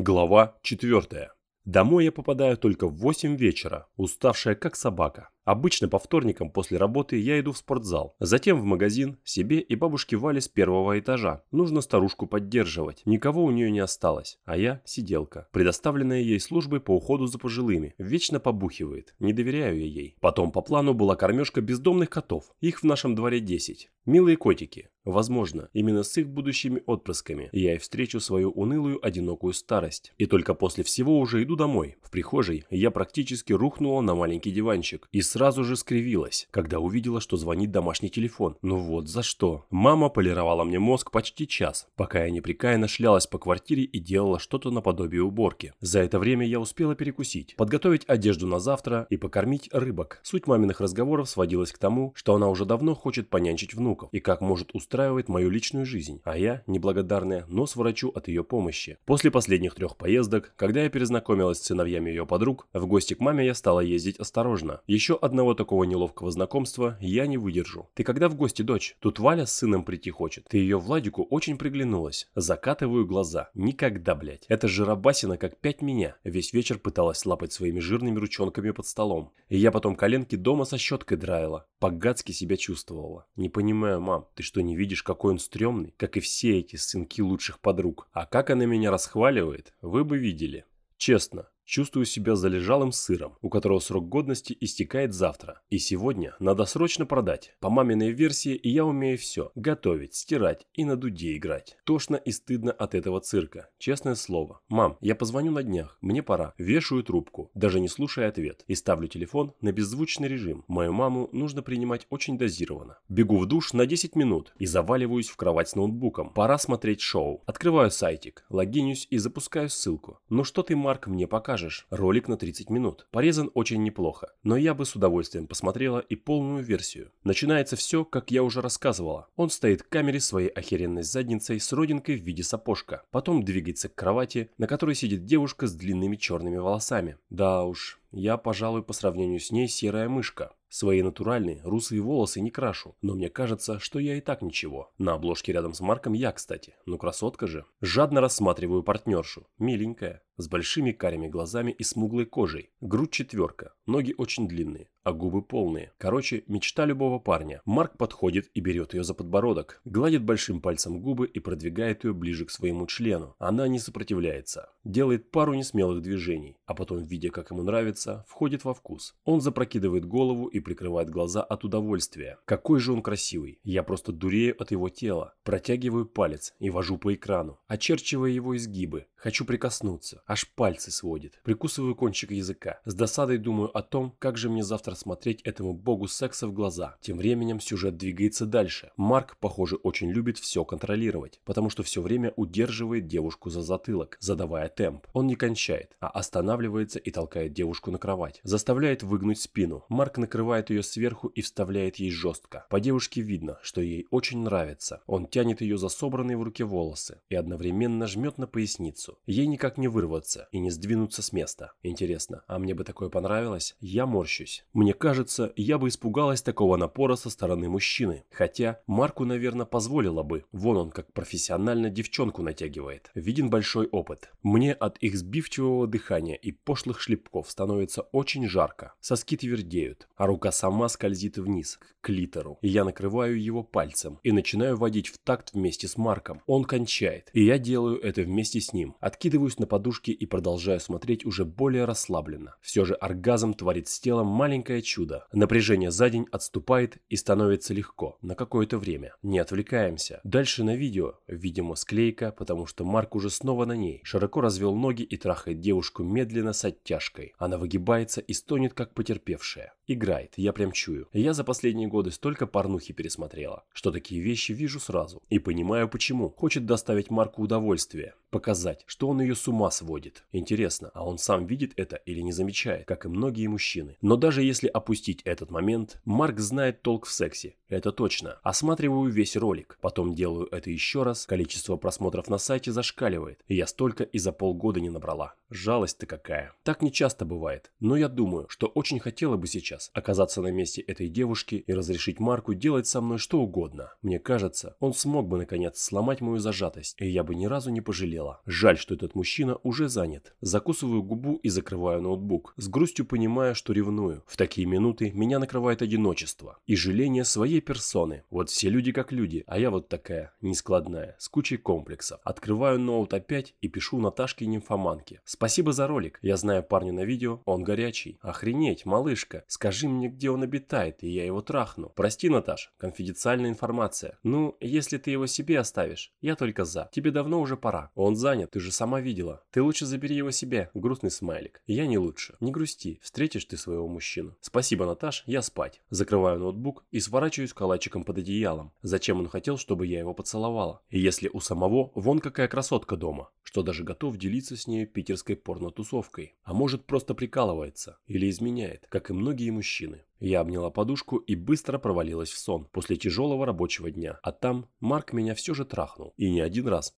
Глава 4. Домой я попадаю только в 8 вечера, уставшая как собака. Обычно по вторникам после работы я иду в спортзал, затем в магазин, себе и бабушке Вале с первого этажа. Нужно старушку поддерживать, никого у нее не осталось, а я сиделка, предоставленная ей службой по уходу за пожилыми. Вечно побухивает, не доверяю я ей. Потом по плану была кормежка бездомных котов, их в нашем дворе 10. Милые котики. Возможно, именно с их будущими отпрысками я и встречу свою унылую одинокую старость. И только после всего уже иду домой. В прихожей я практически рухнула на маленький диванчик и сразу же скривилась, когда увидела, что звонит домашний телефон. Ну вот, за что? Мама полировала мне мозг почти час, пока я непрекаянно шлялась по квартире и делала что-то наподобие уборки. За это время я успела перекусить, подготовить одежду на завтра и покормить рыбок. Суть маминых разговоров сводилась к тому, что она уже давно хочет понянчить внуков и как может устраивать мою личную жизнь, а я, неблагодарная, нос ворочу от ее помощи. После последних трех поездок, когда я перезнакомилась с сыновьями ее подруг, в гости к маме я стала ездить осторожно. Еще одного такого неловкого знакомства я не выдержу. Ты когда в гости, дочь? Тут Валя с сыном прийти хочет. Ты ее Владику очень приглянулась. Закатываю глаза. Никогда, блядь. Это жиробасина как пять меня. Весь вечер пыталась лапать своими жирными ручонками под столом. И я потом коленки дома со щеткой драила. По-гадски себя чувствовала. Не понимаю, мам, ты что не видишь, какой он стрёмный? Как и все эти сынки лучших подруг. А как она меня расхваливает, вы бы видели. Честно, Чувствую себя залежалым сыром, у которого срок годности истекает завтра. И сегодня надо срочно продать. По маминой версии я умею все. Готовить, стирать и на дуде играть. Тошно и стыдно от этого цирка. Честное слово. Мам, я позвоню на днях. Мне пора. Вешаю трубку, даже не слушая ответ. И ставлю телефон на беззвучный режим. Мою маму нужно принимать очень дозированно. Бегу в душ на 10 минут и заваливаюсь в кровать с ноутбуком. Пора смотреть шоу. Открываю сайтик, логинюсь и запускаю ссылку. Ну что ты, Марк, мне покажешь? Скажешь, ролик на 30 минут. Порезан очень неплохо, но я бы с удовольствием посмотрела и полную версию. Начинается все, как я уже рассказывала. Он стоит к камере своей охеренной задницей с родинкой в виде сапожка. Потом двигается к кровати, на которой сидит девушка с длинными черными волосами. Да уж, я, пожалуй, по сравнению с ней серая мышка. Свои натуральные, русые волосы не крашу, но мне кажется, что я и так ничего. На обложке рядом с Марком я, кстати. Ну красотка же. Жадно рассматриваю партнершу. Миленькая. С большими карими глазами и смуглой кожей. Грудь четверка. Ноги очень длинные а губы полные. Короче, мечта любого парня. Марк подходит и берет ее за подбородок, гладит большим пальцем губы и продвигает ее ближе к своему члену. Она не сопротивляется. Делает пару несмелых движений, а потом, видя, как ему нравится, входит во вкус. Он запрокидывает голову и прикрывает глаза от удовольствия. Какой же он красивый. Я просто дурею от его тела. Протягиваю палец и вожу по экрану, очерчивая его изгибы. Хочу прикоснуться. Аж пальцы сводит. Прикусываю кончик языка. С досадой думаю о том, как же мне завтра смотреть этому богу секса в глаза. Тем временем сюжет двигается дальше. Марк, похоже, очень любит все контролировать, потому что все время удерживает девушку за затылок, задавая темп. Он не кончает, а останавливается и толкает девушку на кровать. Заставляет выгнуть спину. Марк накрывает ее сверху и вставляет ей жестко. По девушке видно, что ей очень нравится. Он тянет ее за собранные в руке волосы и одновременно жмет на поясницу. Ей никак не вырваться и не сдвинуться с места. Интересно, а мне бы такое понравилось? Я морщусь. Мне кажется, я бы испугалась такого напора со стороны мужчины. Хотя Марку, наверное, позволила бы. Вон он как профессионально девчонку натягивает. Виден большой опыт. Мне от их сбивчивого дыхания и пошлых шлепков становится очень жарко. Соски твердеют, а рука сама скользит вниз, к клитору. И я накрываю его пальцем и начинаю водить в такт вместе с Марком. Он кончает, и я делаю это вместе с ним. Откидываюсь на подушке и продолжаю смотреть уже более расслабленно. Все же оргазм творит с телом маленькое чудо. Напряжение за день отступает и становится легко, на какое-то время. Не отвлекаемся. Дальше на видео, видимо, склейка, потому что Марк уже снова на ней. Широко развел ноги и трахает девушку медленно с оттяжкой. Она выгибается и стонет, как потерпевшая. Играет, я прям чую. Я за последние годы столько порнухи пересмотрела, что такие вещи вижу сразу. И понимаю почему. Хочет доставить Марку удовольствие. Показать, что он ее с ума сводит. Интересно, а он сам видит это или не замечает, как и многие мужчины. Но даже если опустить этот момент, Марк знает толк в сексе. Это точно. Осматриваю весь ролик, потом делаю это еще раз, количество просмотров на сайте зашкаливает, и я столько и за полгода не набрала. Жалость-то какая. Так не часто бывает, но я думаю, что очень хотела бы сейчас оказаться на месте этой девушки и разрешить Марку делать со мной что угодно. Мне кажется, он смог бы наконец сломать мою зажатость, и я бы ни разу не пожалела заболела. Жаль, что этот мужчина уже занят. Закусываю губу и закрываю ноутбук. С грустью понимая, что ревную. В такие минуты меня накрывает одиночество и жаление своей персоны. Вот все люди как люди, а я вот такая, нескладная, с кучей комплексов. Открываю ноут опять и пишу Наташке нимфоманке. Спасибо за ролик. Я знаю парня на видео, он горячий. Охренеть, малышка. Скажи мне, где он обитает, и я его трахну. Прости, Наташ, конфиденциальная информация. Ну, если ты его себе оставишь, я только за. Тебе давно уже пора. Он занят, ты же сама видела. Ты лучше забери его себе. Грустный смайлик. Я не лучше. Не грусти, встретишь ты своего мужчину. Спасибо, Наташ, я спать. Закрываю ноутбук и сворачиваюсь калачиком под одеялом. Зачем он хотел, чтобы я его поцеловала? И если у самого вон какая красотка дома, что даже готов делиться с ней питерской порно-тусовкой. А может просто прикалывается или изменяет, как и многие мужчины. Я обняла подушку и быстро провалилась в сон после тяжелого рабочего дня. А там Марк меня все же трахнул. И не один раз.